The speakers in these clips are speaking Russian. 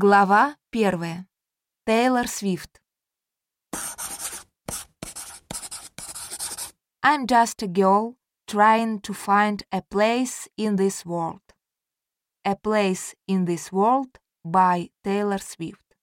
Глава первая. Тейлор Свифт. I'm just a girl trying to find a place in this world. A place in this world by Taylor Swift.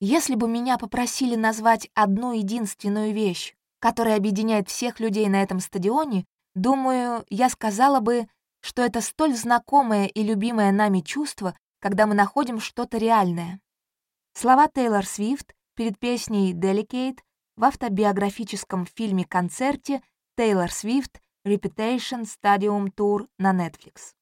Если бы меня попросили назвать одну единственную вещь, которая объединяет всех людей на этом стадионе, думаю, я сказала бы, что это столь знакомое и любимое нами чувство, когда мы находим что-то реальное. Слова Тейлор Свифт перед песней «Delicate» в автобиографическом фильме-концерте «Тейлор Свифт Reputation Stadium Tour» на Netflix.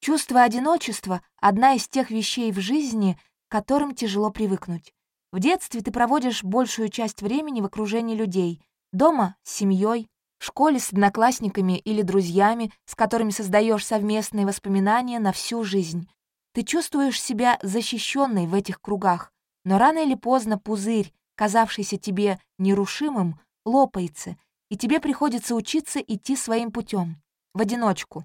Чувство одиночества — одна из тех вещей в жизни, к которым тяжело привыкнуть. В детстве ты проводишь большую часть времени в окружении людей, дома — с семьей, в школе с одноклассниками или друзьями, с которыми создаешь совместные воспоминания на всю жизнь. Ты чувствуешь себя защищенной в этих кругах, но рано или поздно пузырь, казавшийся тебе нерушимым, лопается, и тебе приходится учиться идти своим путем, в одиночку.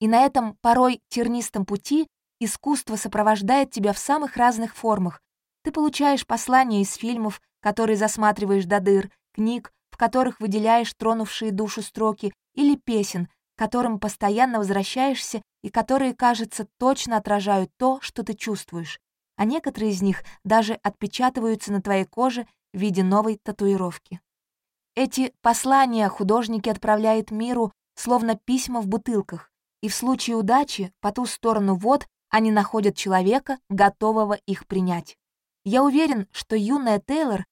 И на этом порой тернистом пути искусство сопровождает тебя в самых разных формах. Ты получаешь послания из фильмов, которые засматриваешь до дыр, книг, которых выделяешь тронувшие душу строки, или песен, к которым постоянно возвращаешься и которые, кажется, точно отражают то, что ты чувствуешь, а некоторые из них даже отпечатываются на твоей коже в виде новой татуировки. Эти послания художники отправляют миру, словно письма в бутылках, и в случае удачи по ту сторону вод они находят человека, готового их принять. Я уверен, что юная Тейлор,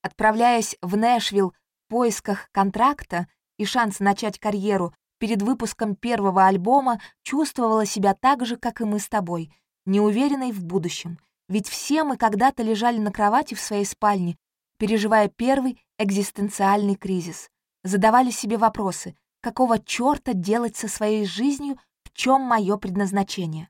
отправляясь в Нэшвилл поисках контракта и шанс начать карьеру перед выпуском первого альбома чувствовала себя так же, как и мы с тобой, неуверенной в будущем. Ведь все мы когда-то лежали на кровати в своей спальне, переживая первый экзистенциальный кризис. Задавали себе вопросы, какого чёрта делать со своей жизнью, в чем мое предназначение.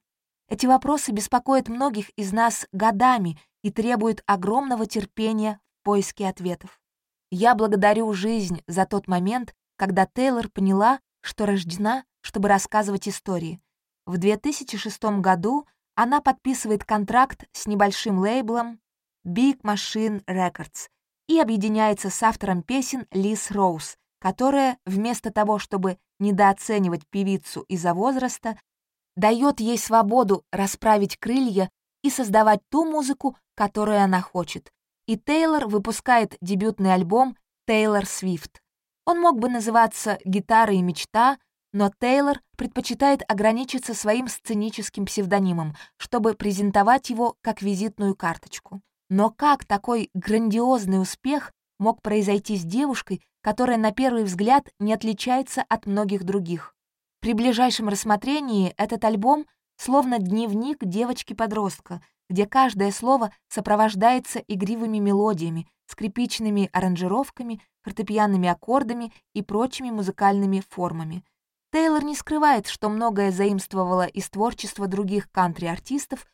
Эти вопросы беспокоят многих из нас годами и требуют огромного терпения в поиске ответов. Я благодарю жизнь за тот момент, когда Тейлор поняла, что рождена, чтобы рассказывать истории. В 2006 году она подписывает контракт с небольшим лейблом Big Machine Records и объединяется с автором песен Лиз Роуз, которая, вместо того, чтобы недооценивать певицу из-за возраста, дает ей свободу расправить крылья и создавать ту музыку, которую она хочет, и Тейлор выпускает дебютный альбом «Тейлор Свифт». Он мог бы называться «Гитара и мечта», но Тейлор предпочитает ограничиться своим сценическим псевдонимом, чтобы презентовать его как визитную карточку. Но как такой грандиозный успех мог произойти с девушкой, которая на первый взгляд не отличается от многих других? При ближайшем рассмотрении этот альбом словно дневник девочки-подростка, где каждое слово сопровождается игривыми мелодиями, скрипичными аранжировками, фортепианными аккордами и прочими музыкальными формами. Тейлор не скрывает, что многое заимствовала из творчества других кантри-артистов,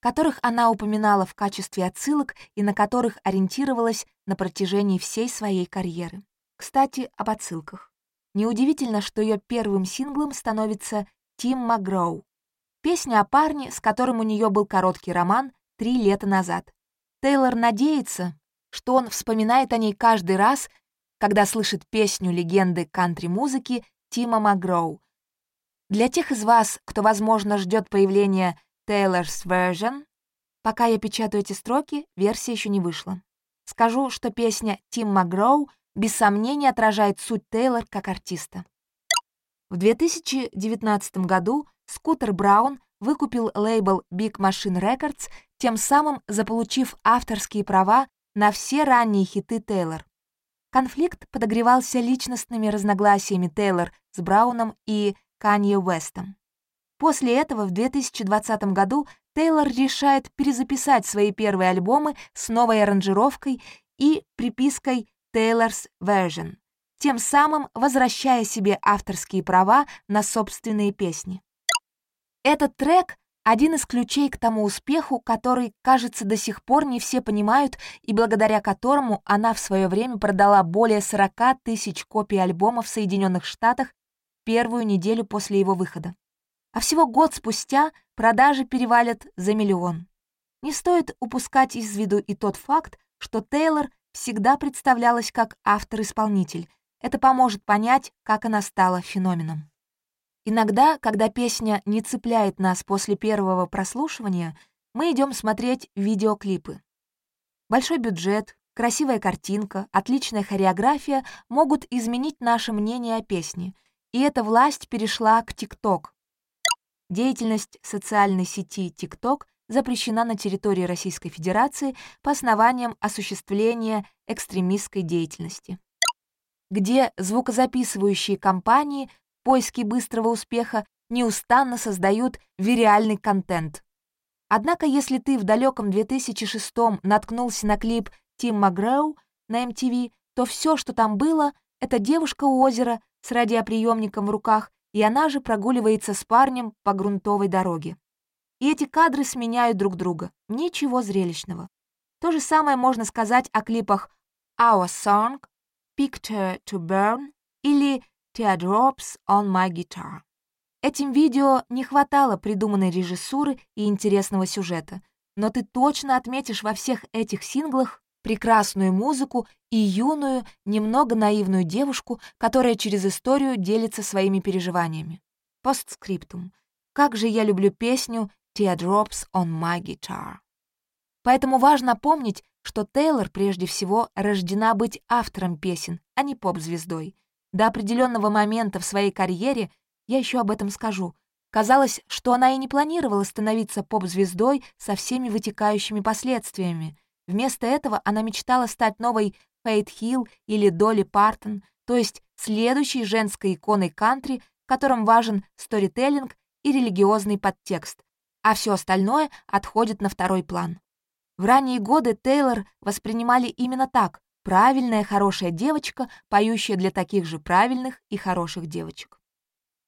которых она упоминала в качестве отсылок и на которых ориентировалась на протяжении всей своей карьеры. Кстати, об отсылках. Неудивительно, что ее первым синглом становится «Тим Магроу», Песня о парне, с которым у нее был короткий роман три лета назад. Тейлор надеется, что он вспоминает о ней каждый раз, когда слышит песню легенды кантри-музыки Тима Магроу. Для тех из вас, кто, возможно, ждет появления Taylor's Version, пока я печатаю эти строки, версия еще не вышла. Скажу, что песня Тим Магроу без сомнения отражает суть Тейлор как артиста. В 2019 году Скутер Браун выкупил лейбл Big Machine Records, тем самым заполучив авторские права на все ранние хиты Тейлор. Конфликт подогревался личностными разногласиями Тейлор с Брауном и Канье Уэстом. После этого в 2020 году Тейлор решает перезаписать свои первые альбомы с новой аранжировкой и припиской «Taylor's Version», тем самым возвращая себе авторские права на собственные песни. Этот трек — один из ключей к тому успеху, который, кажется, до сих пор не все понимают и благодаря которому она в свое время продала более 40 тысяч копий альбома в Соединенных Штатах первую неделю после его выхода. А всего год спустя продажи перевалят за миллион. Не стоит упускать из виду и тот факт, что Тейлор всегда представлялась как автор-исполнитель. Это поможет понять, как она стала феноменом. Иногда, когда песня не цепляет нас после первого прослушивания, мы идем смотреть видеоклипы. Большой бюджет, красивая картинка, отличная хореография могут изменить наше мнение о песне, и эта власть перешла к ТикТок. Деятельность социальной сети TikTok запрещена на территории Российской Федерации по основаниям осуществления экстремистской деятельности, где звукозаписывающие компании в поиске быстрого успеха неустанно создают виреальный контент. Однако, если ты в далеком 2006 наткнулся на клип Тим Макгроу на MTV, то все, что там было, это девушка у озера с радиоприемником в руках, и она же прогуливается с парнем по грунтовой дороге и эти кадры сменяют друг друга. Ничего зрелищного. То же самое можно сказать о клипах Our Song, Picture to Burn или Teardrops on My Guitar. Этим видео не хватало придуманной режиссуры и интересного сюжета, но ты точно отметишь во всех этих синглах прекрасную музыку и юную, немного наивную девушку, которая через историю делится своими переживаниями. Постскриптум. Как же я люблю песню Teardrops on my guitar. Поэтому важно помнить, что Тейлор прежде всего рождена быть автором песен, а не поп-звездой. До определенного момента в своей карьере, я еще об этом скажу, казалось, что она и не планировала становиться поп-звездой со всеми вытекающими последствиями. Вместо этого она мечтала стать новой Фейт Хилл или Долли Партон, то есть следующей женской иконой кантри, в котором важен сторителлинг и религиозный подтекст, а все остальное отходит на второй план. В ранние годы Тейлор воспринимали именно так — правильная хорошая девочка, поющая для таких же правильных и хороших девочек.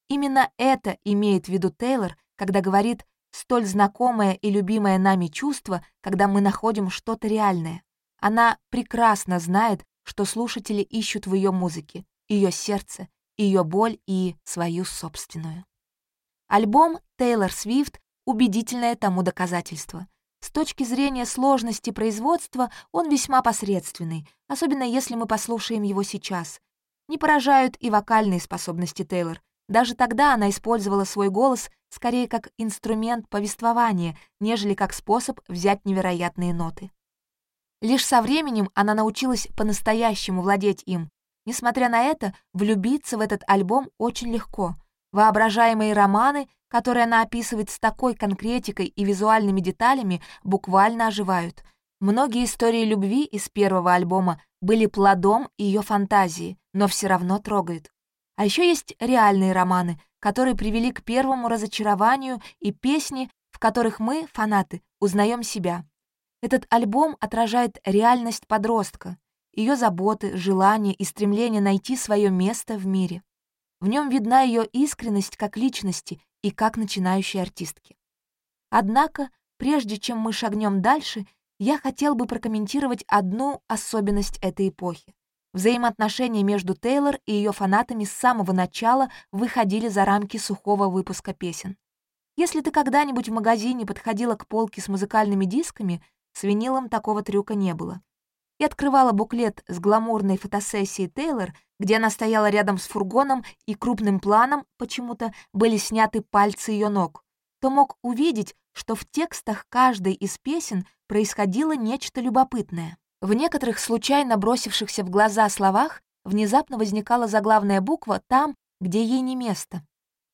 Именно это имеет в виду Тейлор, когда говорит «столь знакомое и любимое нами чувство, когда мы находим что-то реальное». Она прекрасно знает, что слушатели ищут в ее музыке, ее сердце, ее боль и свою собственную. Альбом «Тейлор Свифт» убедительное тому доказательство. С точки зрения сложности производства он весьма посредственный, особенно если мы послушаем его сейчас. Не поражают и вокальные способности Тейлор. Даже тогда она использовала свой голос скорее как инструмент повествования, нежели как способ взять невероятные ноты. Лишь со временем она научилась по-настоящему владеть им. Несмотря на это, влюбиться в этот альбом очень легко. Воображаемые романы которые она описывает с такой конкретикой и визуальными деталями, буквально оживают. Многие истории любви из первого альбома были плодом ее фантазии, но все равно трогают. А еще есть реальные романы, которые привели к первому разочарованию и песни, в которых мы, фанаты, узнаем себя. Этот альбом отражает реальность подростка, ее заботы, желания и стремление найти свое место в мире. В нем видна ее искренность как личности и как начинающей артистки. Однако, прежде чем мы шагнем дальше, я хотел бы прокомментировать одну особенность этой эпохи. Взаимоотношения между Тейлор и ее фанатами с самого начала выходили за рамки сухого выпуска песен. Если ты когда-нибудь в магазине подходила к полке с музыкальными дисками, с винилом такого трюка не было. И открывала буклет с гламурной фотосессией Тейлор, где она стояла рядом с фургоном и крупным планом почему-то были сняты пальцы ее ног, то мог увидеть, что в текстах каждой из песен происходило нечто любопытное. В некоторых случайно бросившихся в глаза словах внезапно возникала заглавная буква там, где ей не место.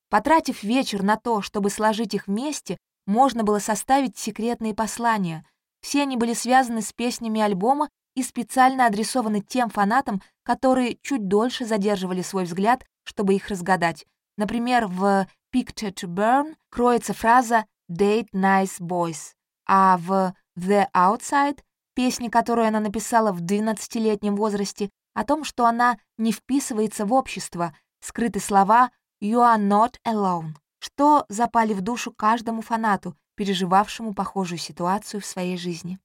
Потратив вечер на то, чтобы сложить их вместе, можно было составить секретные послания. Все они были связаны с песнями альбома и специально адресованы тем фанатам, которые чуть дольше задерживали свой взгляд, чтобы их разгадать. Например, в «Picture to Burn» кроется фраза «Date nice boys», а в «The Outside» песни, которую она написала в 12-летнем возрасте, о том, что она не вписывается в общество, скрыты слова «You are not alone», что запали в душу каждому фанату, переживавшему похожую ситуацию в своей жизни.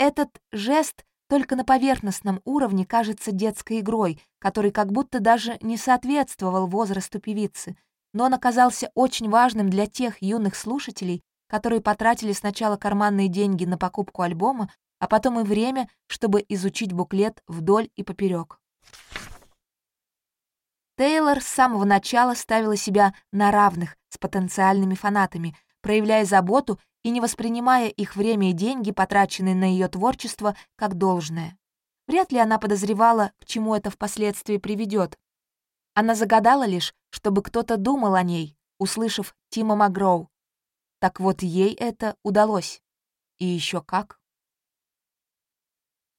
Этот жест только на поверхностном уровне кажется детской игрой, который как будто даже не соответствовал возрасту певицы. но он оказался очень важным для тех юных слушателей, которые потратили сначала карманные деньги на покупку альбома, а потом и время, чтобы изучить буклет вдоль и поперек. Тейлор с самого начала ставила себя на равных с потенциальными фанатами, проявляя заботу и не воспринимая их время и деньги, потраченные на ее творчество, как должное. Вряд ли она подозревала, к чему это впоследствии приведет. Она загадала лишь, чтобы кто-то думал о ней, услышав Тима Магроу. Так вот ей это удалось. И еще как.